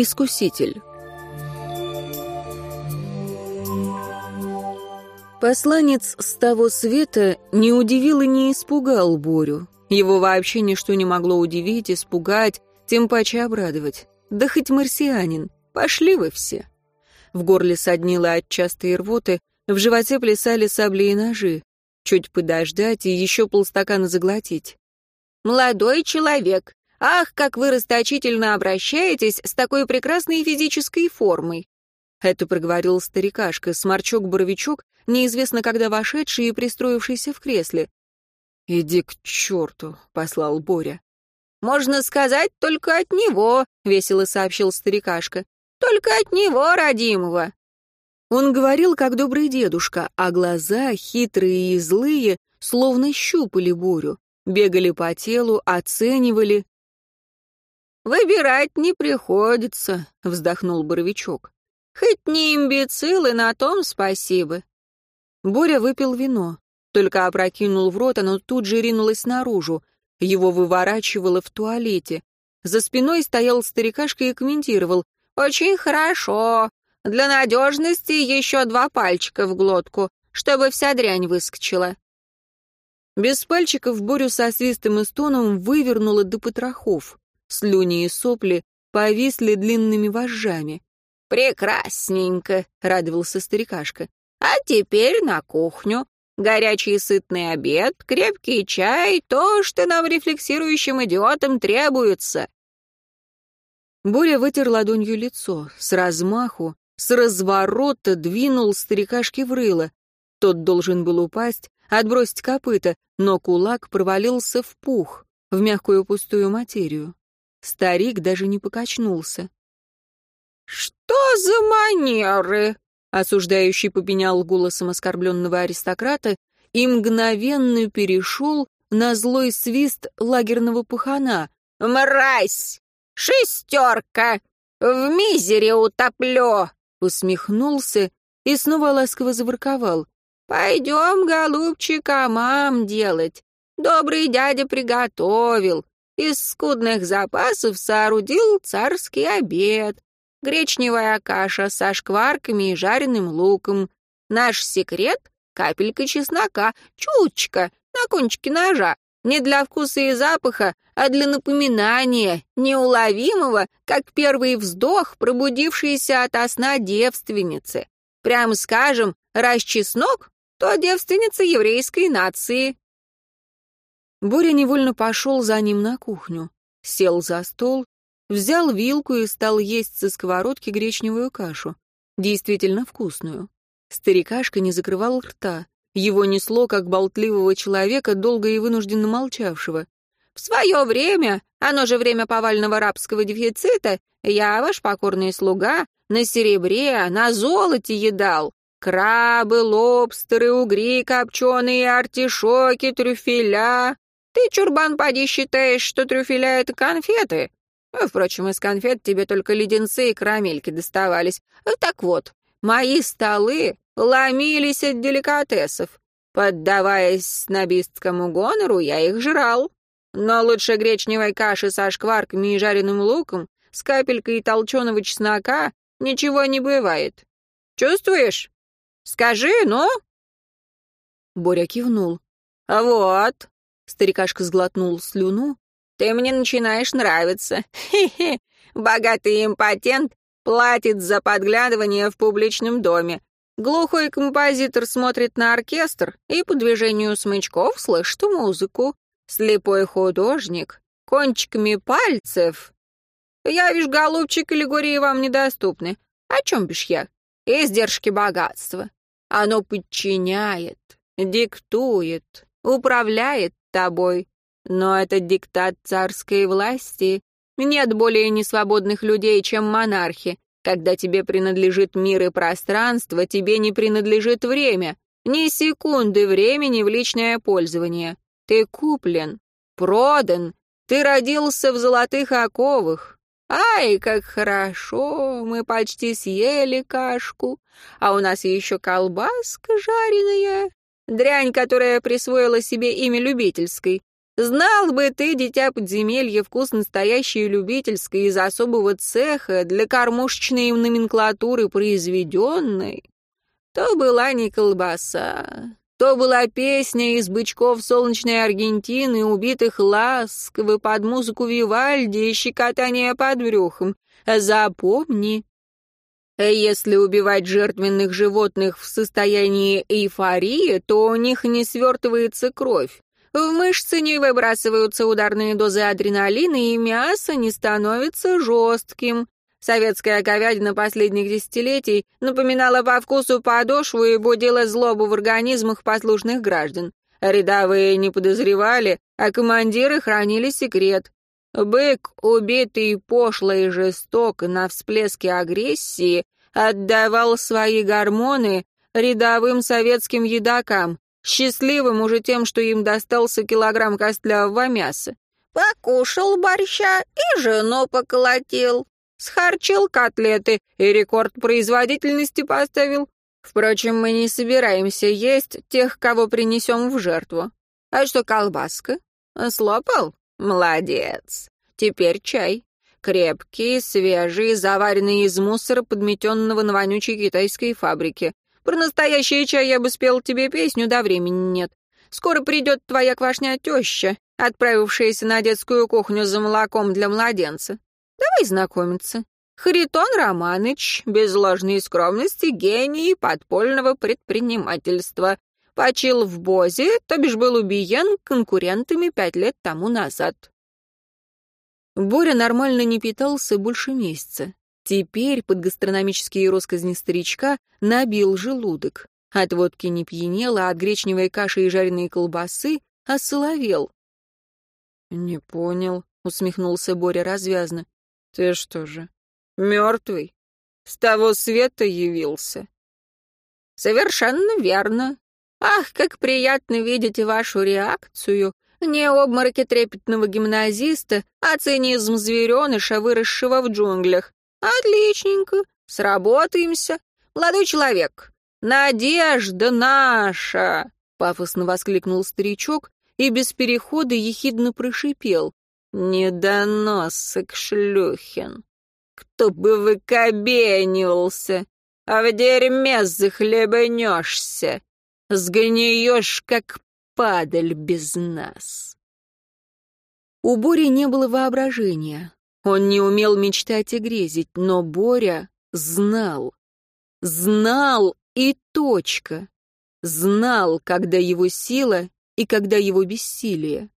Искуситель. Посланец с того света не удивил и не испугал Борю. Его вообще ничто не могло удивить, испугать, тем паче обрадовать. Да хоть марсианин, пошли вы все. В горле соднило от частой рвоты, в животе плясали сабли и ножи. Чуть подождать и еще полстакана заглотить. «Молодой человек, ах, как вы расточительно обращаетесь с такой прекрасной физической формой!» Это проговорил старикашка, сморчок-боровичок, неизвестно когда вошедший и пристроившийся в кресле. «Иди к черту», — послал Боря. «Можно сказать, только от него», — весело сообщил старикашка. «Только от него, родимого». Он говорил, как добрый дедушка, а глаза, хитрые и злые, словно щупали Борю, бегали по телу, оценивали. «Выбирать не приходится», — вздохнул Боровичок. «Хоть не имбецил, и на том спасибо». Боря выпил вино, только опрокинул в рот, оно тут же ринулось наружу. Его выворачивало в туалете. За спиной стоял старикашка и комментировал. «Очень хорошо. Для надежности еще два пальчика в глотку, чтобы вся дрянь выскочила». Без пальчиков Борю со свистом и стоном вывернуло до потрохов. Слюни и сопли повисли длинными вожжами. «Прекрасненько», — радовался старикашка. «А теперь на кухню. Горячий сытный обед, крепкий чай — то, что нам, рефлексирующим идиотам, требуется». Боря вытер ладонью лицо, с размаху, с разворота двинул старикашки в рыло. Тот должен был упасть, отбросить копыта, но кулак провалился в пух, в мягкую пустую материю. Старик даже не покачнулся. «Что за манеры?» Осуждающий попенял голосом оскорбленного аристократа и мгновенно перешел на злой свист лагерного пахана. «Мразь! Шестерка! В мизере утоплю!» Усмехнулся и снова ласково заворковал. «Пойдем, голубчик, амам делать. Добрый дядя приготовил. Из скудных запасов соорудил царский обед гречневая каша со шкварками и жареным луком. Наш секрет — капелька чеснока, чуточка, на кончике ножа. Не для вкуса и запаха, а для напоминания, неуловимого, как первый вздох, пробудившийся ото сна девственницы. Прям скажем, раз чеснок, то девственница еврейской нации. Боря невольно пошел за ним на кухню, сел за стол Взял вилку и стал есть со сковородки гречневую кашу. Действительно вкусную. Старикашка не закрывал рта. Его несло, как болтливого человека, долго и вынужденно молчавшего. «В свое время, оно же время повального рабского дефицита, я, ваш покорный слуга, на серебре, на золоте едал. Крабы, лобстеры, угри копченые, артишоки, трюфеля. Ты, чурбан, поди считаешь, что трюфеля — это конфеты? А, впрочем, из конфет тебе только леденцы и карамельки доставались. А, так вот, мои столы ломились от деликатесов. Поддаваясь снобистскому гонору, я их жрал. Но лучше гречневой каши со шкварками и жареным луком, с капелькой толченого чеснока ничего не бывает. Чувствуешь? Скажи, ну?» Боря кивнул. «Вот», — старикашка сглотнул слюну, ты мне начинаешь нравиться. Хе-хе. Богатый импотент платит за подглядывание в публичном доме. Глухой композитор смотрит на оркестр и по движению смычков слышит музыку. Слепой художник кончиками пальцев. Я, вижу, голубчик, аллегории вам недоступны. О чем бишь я? Издержки богатства. Оно подчиняет, диктует, управляет тобой. Но это диктат царской власти. Нет более несвободных людей, чем монархи. Когда тебе принадлежит мир и пространство, тебе не принадлежит время. Ни секунды времени в личное пользование. Ты куплен, продан, ты родился в золотых оковах. Ай, как хорошо, мы почти съели кашку, а у нас еще колбаска жареная. Дрянь, которая присвоила себе имя любительской. Знал бы ты, дитя подземелья, вкус настоящей любительской из особого цеха для кормушечной номенклатуры произведенной, то была не колбаса, то была песня из бычков солнечной Аргентины, убитых ласково под музыку Вивальди и щекотание под брюхом. Запомни, если убивать жертвенных животных в состоянии эйфории, то у них не свертывается кровь. В мышцы не выбрасываются ударные дозы адреналина, и мясо не становится жестким. Советская говядина последних десятилетий напоминала по вкусу подошву и будила злобу в организмах послушных граждан. Рядовые не подозревали, а командиры хранили секрет. Бык, убитый пошло и жестоко на всплеске агрессии, отдавал свои гормоны рядовым советским едокам, счастливым уже тем, что им достался килограмм костлявого мяса. Покушал борща и жену поколотил. Схарчил котлеты и рекорд производительности поставил. Впрочем, мы не собираемся есть тех, кого принесем в жертву. А что колбаска? Слопал? Молодец. Теперь чай. Крепкий, свежий, заваренный из мусора, подметенного на вонючей китайской фабрике. Про настоящий чай я бы спел тебе песню, да времени нет. Скоро придет твоя квашня теща, отправившаяся на детскую кухню за молоком для младенца. Давай знакомиться. Харитон Романыч, без ложной скромности, гений подпольного предпринимательства. Почил в Бозе, то бишь был убиен конкурентами пять лет тому назад. Боря нормально не питался больше месяца. Теперь под гастрономические росказни старичка набил желудок. От водки не пьянел, а от гречневой каши и жареной колбасы осоловел. «Не понял», — усмехнулся Боря развязно. Ты что же, мертвый? С того света явился? Совершенно верно. Ах, как приятно видеть вашу реакцию. Не обмороки трепетного гимназиста, а цинизм звереныша, выросшего в джунглях. Отличненько, сработаемся. Молодой человек, надежда наша! Пафосно воскликнул старичок и без перехода ехидно прошипел. «Недоносок шлюхин! Кто бы выкобенивался, а в дерьме захлебнешься, сгниешь, как падаль без нас!» У Бори не было воображения. Он не умел мечтать и грезить, но Боря знал. Знал и точка. Знал, когда его сила и когда его бессилие.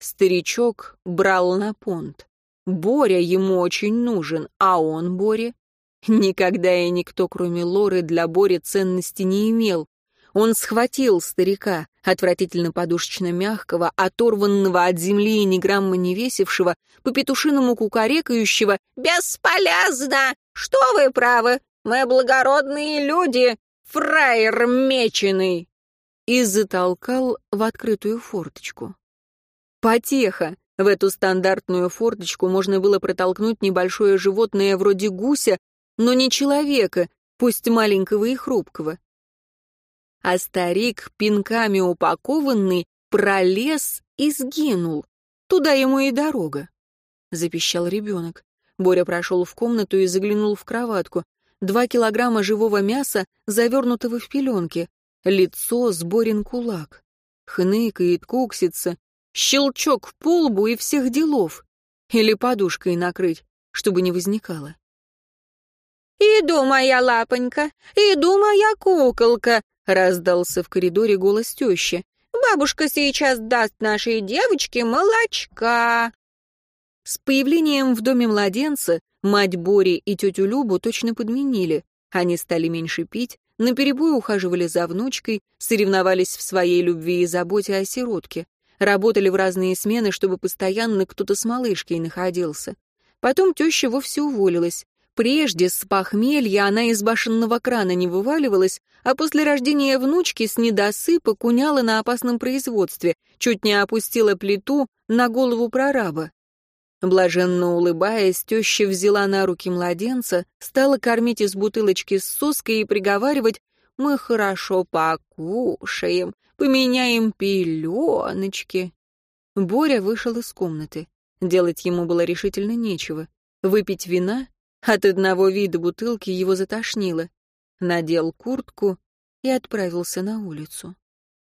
Старичок брал на понт. Боря ему очень нужен, а он Боре? Никогда и никто, кроме Лоры, для Бори ценности не имел. Он схватил старика, отвратительно подушечно мягкого, оторванного от земли и ни грамма не весившего, по петушиному кукарекающего «Бесполезно! Что вы правы? Мы благородные люди! Фраер меченый!» и затолкал в открытую форточку. Потеха. В эту стандартную форточку можно было протолкнуть небольшое животное вроде гуся, но не человека, пусть маленького и хрупкого. А старик, пинками упакованный, пролез и сгинул. Туда ему и дорога. Запищал ребенок. Боря прошел в комнату и заглянул в кроватку. Два килограмма живого мяса, завернутого в пеленки. Лицо с Борин кулак. Хныкает, куксится, Щелчок по лбу и всех делов. Или подушкой накрыть, чтобы не возникало. «Иду, моя лапонька, иду, моя куколка», — раздался в коридоре голос тещи. «Бабушка сейчас даст нашей девочке молочка». С появлением в доме младенца мать Бори и тетю Любу точно подменили. Они стали меньше пить, наперебой ухаживали за внучкой, соревновались в своей любви и заботе о сиротке работали в разные смены, чтобы постоянно кто-то с малышкой находился. Потом теща вовсе уволилась. Прежде с похмелья она из башенного крана не вываливалась, а после рождения внучки с недосыпа куняла на опасном производстве, чуть не опустила плиту на голову прораба. Блаженно улыбаясь, теща взяла на руки младенца, стала кормить из бутылочки с соской и приговаривать «Мы хорошо покушаем, поменяем пеленочки. Боря вышел из комнаты. Делать ему было решительно нечего. Выпить вина? От одного вида бутылки его затошнило. Надел куртку и отправился на улицу.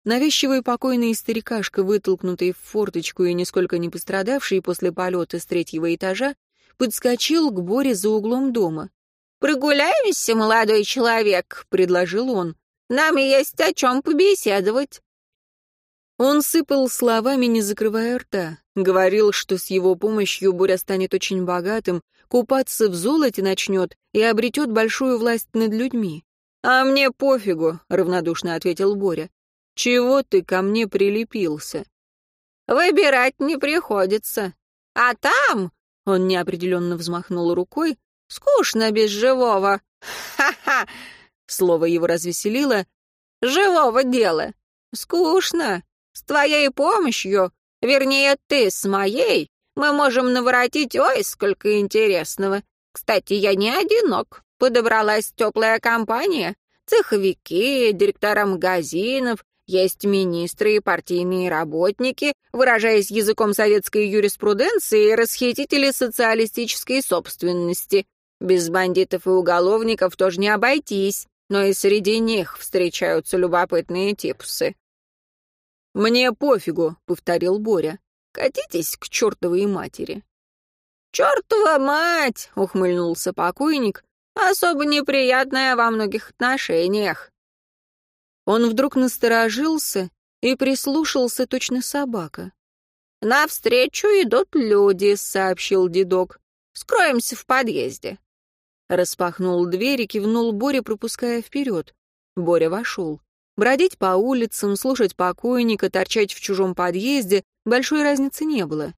Навязчивый покойный старикашка, вытолкнутый в форточку и нисколько не пострадавший после полета с третьего этажа, подскочил к Боре за углом дома. «Прогуляемся, молодой человек», — предложил он. «Нам есть о чем побеседовать». Он сыпал словами, не закрывая рта. Говорил, что с его помощью Боря станет очень богатым, купаться в золоте начнет и обретет большую власть над людьми. «А мне пофигу», — равнодушно ответил Боря. «Чего ты ко мне прилепился?» «Выбирать не приходится. А там...» — он неопределенно взмахнул рукой. «Скучно без живого. Ха-ха!» Слово его развеселило. «Живого дела. Скучно. С твоей помощью, вернее, ты с моей, мы можем наворотить ой, сколько интересного. Кстати, я не одинок. Подобралась теплая компания. Цеховики, директора магазинов, есть министры и партийные работники, выражаясь языком советской юриспруденции, расхитители социалистической собственности. Без бандитов и уголовников тоже не обойтись, но и среди них встречаются любопытные типусы. «Мне пофигу», — повторил Боря. «Катитесь к чертовой матери». «Чертова мать!» — ухмыльнулся покойник. «Особо неприятная во многих отношениях». Он вдруг насторожился и прислушался точно собака. «Навстречу идут люди», — сообщил дедок. «Скроемся в подъезде». Распахнул дверь и кивнул Боре, пропуская вперед. Боря вошел. Бродить по улицам, слушать покойника, торчать в чужом подъезде — большой разницы не было.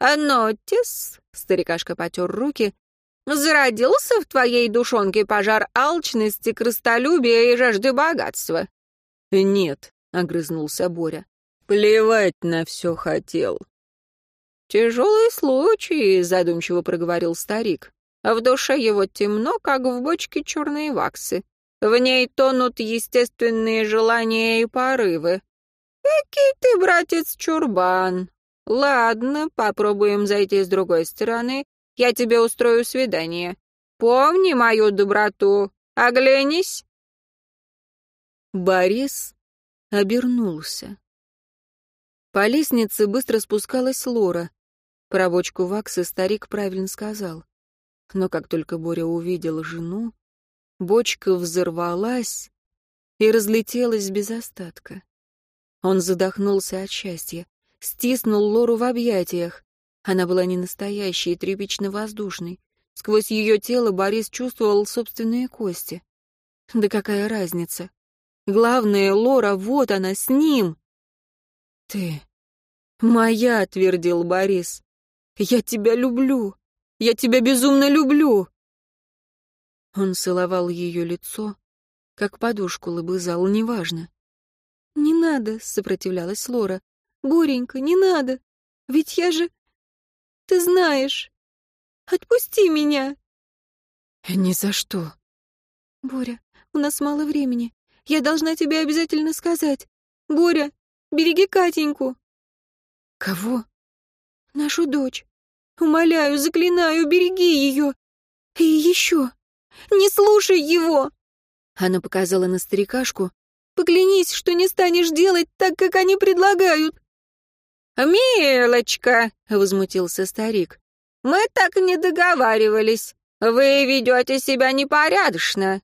«А нотис», — старикашка потер руки, — «зародился в твоей душонке пожар алчности, крыстолюбия и жажды богатства?» «Нет», — огрызнулся Боря, — «плевать на все хотел». «Тяжелый случай», — задумчиво проговорил старик. «В душе его темно, как в бочке черной ваксы. В ней тонут естественные желания и порывы. Какий ты, братец, чурбан. Ладно, попробуем зайти с другой стороны. Я тебе устрою свидание. Помни мою доброту. Оглянись. Борис обернулся. По лестнице быстро спускалась Лора. Про бочку ваксы старик правильно сказал. Но как только Боря увидел жену, Бочка взорвалась и разлетелась без остатка. Он задохнулся от счастья, стиснул Лору в объятиях. Она была не настоящей, тряпично-воздушной. Сквозь ее тело Борис чувствовал собственные кости. Да какая разница? Главное, Лора, вот она, с ним. «Ты моя», — твердил Борис. «Я тебя люблю. Я тебя безумно люблю». Он целовал ее лицо, как подушку лобызал, неважно. «Не надо», — сопротивлялась Лора. «Боренька, не надо. Ведь я же... Ты знаешь. Отпусти меня». «Ни за что». «Боря, у нас мало времени. Я должна тебе обязательно сказать. Боря, береги Катеньку». «Кого?» «Нашу дочь. Умоляю, заклинаю, береги ее. И еще. Не слушай его!» Она показала на старикашку. «Поклянись, что не станешь делать так, как они предлагают!» «Милочка!» — возмутился старик. «Мы так не договаривались. Вы ведете себя непорядочно!»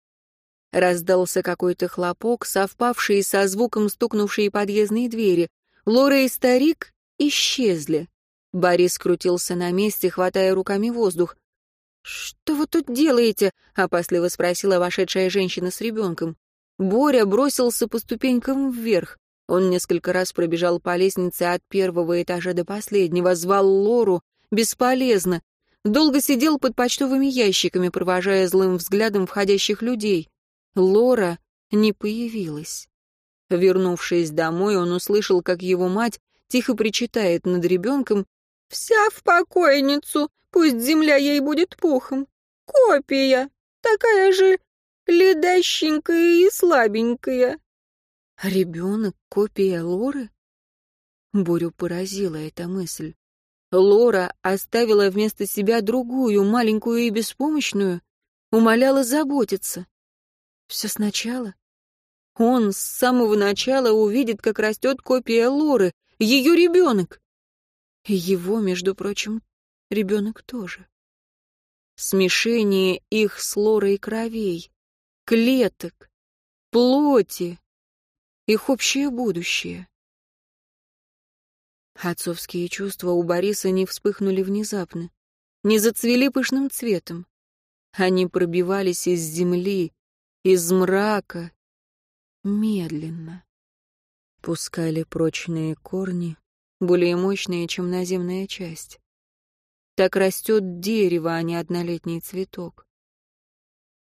Раздался какой-то хлопок, совпавший со звуком стукнувшей подъездной двери. Лора и старик исчезли. Борис крутился на месте, хватая руками воздух. «Что вы тут делаете?» — опасливо спросила вошедшая женщина с ребенком. Боря бросился по ступенькам вверх. Он несколько раз пробежал по лестнице от первого этажа до последнего, звал Лору. Бесполезно. Долго сидел под почтовыми ящиками, провожая злым взглядом входящих людей. Лора не появилась. Вернувшись домой, он услышал, как его мать тихо причитает над ребенком «Вся в покойницу, Пусть земля ей будет пухом. Копия. Такая же ледащенькая и слабенькая. Ребенок — копия Лоры? Борю поразила эта мысль. Лора оставила вместо себя другую, маленькую и беспомощную, умоляла заботиться. Все сначала. Он с самого начала увидит, как растет копия Лоры, ее ребенок. Его, между прочим, ребенок тоже. Смешение их с Лорой кровей, клеток, плоти, их общее будущее. Отцовские чувства у Бориса не вспыхнули внезапно, не зацвели пышным цветом. Они пробивались из земли, из мрака, медленно. Пускали прочные корни, более мощные, чем наземная часть. Так растет дерево, а не однолетний цветок.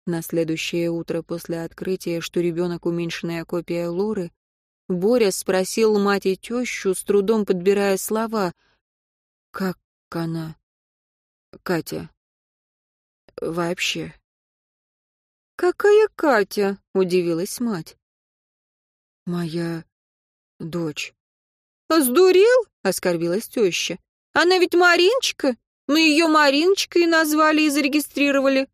На следующее утро после открытия, что ребенок уменьшенная копия Лоры, Боря спросил мать и тещу, с трудом подбирая слова. «Как она?» «Катя. Вообще». «Какая Катя?» — удивилась мать. «Моя дочь». «Сдурел?» — оскорбилась теща. «Она ведь Мариночка. Мы ее Мариночкой назвали и зарегистрировали».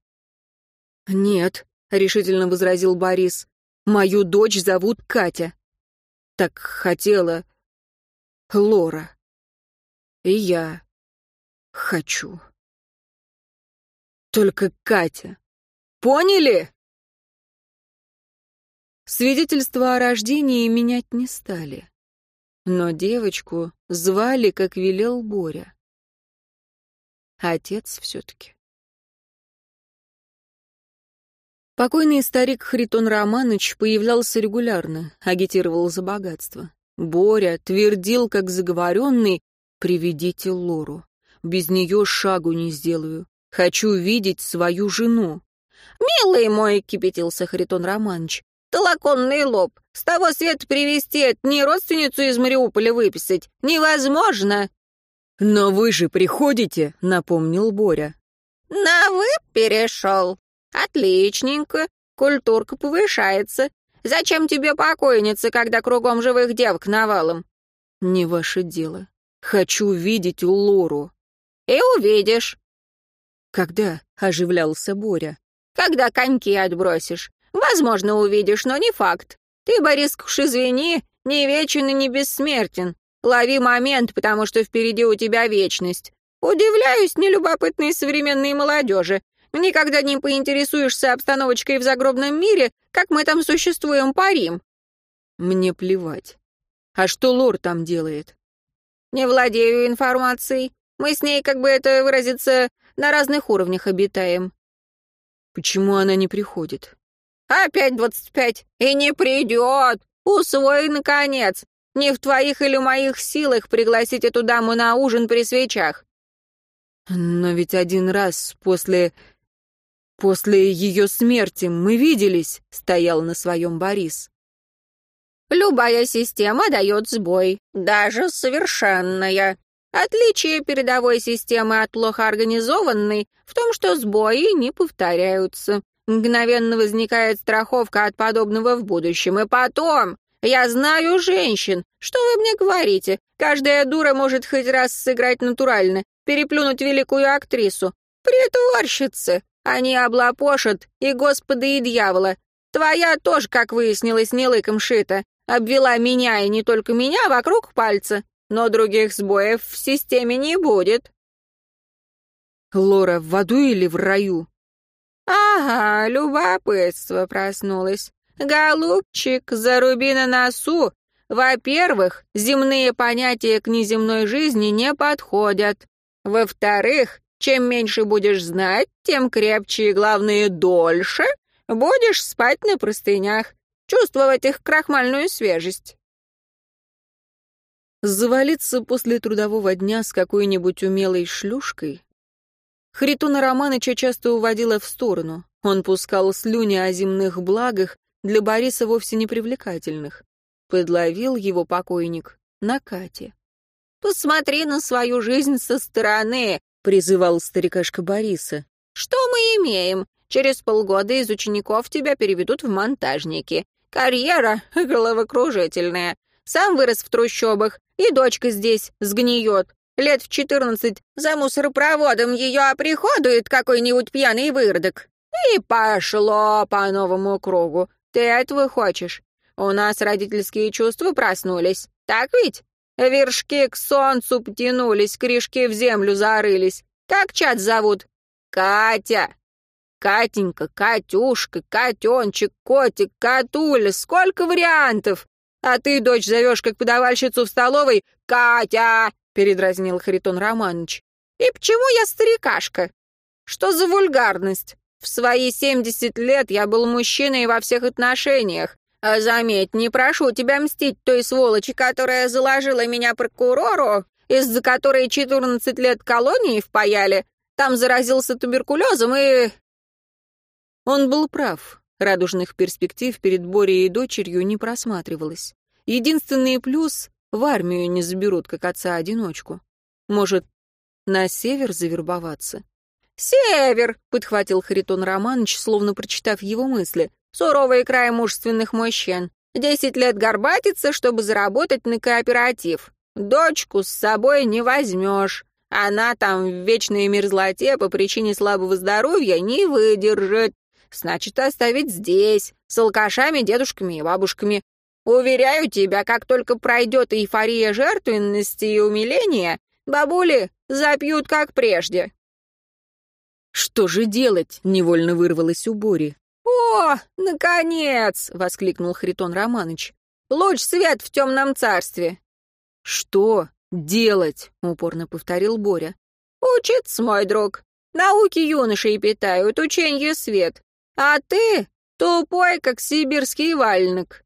«Нет», — решительно возразил Борис. «Мою дочь зовут Катя» так хотела Лора. И я хочу. Только Катя. Поняли? Свидетельство о рождении менять не стали. Но девочку звали, как велел Боря. Отец все-таки. Покойный старик Хритон Романыч появлялся регулярно, агитировал за богатство. Боря твердил, как заговоренный, «Приведите Лору. Без нее шагу не сделаю. Хочу видеть свою жену». «Милый мой», — кипятился Харитон Романович, «толоконный лоб. С того света привезти не родственницу из Мариуполя выписать. Невозможно». «Но вы же приходите», — напомнил Боря. «На «вы» перешел», «Отличненько. Культурка повышается. Зачем тебе покойница, когда кругом живых девок навалом?» «Не ваше дело. Хочу видеть Лору». «И увидишь». «Когда?» — оживлялся Боря. «Когда коньки отбросишь. Возможно, увидишь, но не факт. Ты, Борис, уж извини, не вечен и не бессмертен. Лови момент, потому что впереди у тебя вечность. Удивляюсь нелюбопытной современной молодежи. Никогда не поинтересуешься обстановочкой в загробном мире, как мы там существуем, парим». «Мне плевать. А что Лор там делает?» «Не владею информацией. Мы с ней, как бы это выразиться, на разных уровнях обитаем». «Почему она не приходит?» «Опять двадцать пять. И не придет. Усвой, наконец. Не в твоих или моих силах пригласить эту даму на ужин при свечах». «Но ведь один раз после «После ее смерти мы виделись», — стоял на своем Борис. «Любая система дает сбой, даже совершенная. Отличие передовой системы от плохо организованной в том, что сбои не повторяются. Мгновенно возникает страховка от подобного в будущем. И потом, я знаю женщин. Что вы мне говорите? Каждая дура может хоть раз сыграть натурально, переплюнуть великую актрису. Притворщицы. Они облапошат и Господа, и дьявола. Твоя тоже, как выяснилось, не лыком шита. Обвела меня и не только меня вокруг пальца. Но других сбоев в системе не будет. Лора в аду или в раю? Ага, любопытство проснулось. Голубчик, заруби на носу. Во-первых, земные понятия к неземной жизни не подходят. Во-вторых, чем меньше будешь знать, тем крепче и, главное, дольше будешь спать на простынях, чувствовать их крахмальную свежесть. Завалиться после трудового дня с какой-нибудь умелой шлюшкой Харитона Романыча часто уводила в сторону. Он пускал слюни о земных благах, для Бориса вовсе не привлекательных. Подловил его покойник на Кате. «Посмотри на свою жизнь со стороны, — призывал старикашка Бориса. «Что мы имеем? Через полгода из учеников тебя переведут в монтажники. Карьера головокружительная. Сам вырос в трущобах. И дочка здесь сгниет. Лет в четырнадцать за мусоропроводом ее оприходует какой-нибудь пьяный выродок. И пошло по новому кругу. Ты этого хочешь? У нас родительские чувства проснулись. Так ведь? Вершки к солнцу потянулись, крышки в землю зарылись. Как чат зовут? Катя. Катенька, Катюшка, Котенчик, Котик, Катуля. Сколько вариантов? А ты дочь зовешь как подавальщицу в столовой «Катя!» — передразнил Харитон Романович. «И почему я старикашка? Что за вульгарность? В свои семьдесят лет я был мужчиной во всех отношениях. А заметь, не прошу тебя мстить той сволочи, которая заложила меня прокурору, из-за которой четырнадцать лет колонии впаяли. Там заразился туберкулезом и...» Он был прав. Радужных перспектив перед Борей и дочерью не просматривалось. Единственный плюс — в армию не заберут, как отца-одиночку. Может, на север завербоваться? «Север!» — подхватил Харитон Романович, словно прочитав его мысли. «Суровый край мужественных мужчин. Десять лет горбатиться, чтобы заработать на кооператив. Дочку с собой не возьмешь. Она там в вечной мерзлоте по причине слабого здоровья не выдержит. Значит, оставить здесь, с алкашами, дедушками и бабушками. Уверяю тебя, как только пройдет эйфория жертвенности и умиления, бабули запьют как прежде». «Что же делать?» — невольно вырвалось у Бори. «О, наконец!» — воскликнул Хритон Романыч. «Луч свет в темном царстве!» «Что делать?» — упорно повторил Боря. «Учиться, мой друг. Науки юношей питают, ученье свет. А ты тупой, как сибирский вальник.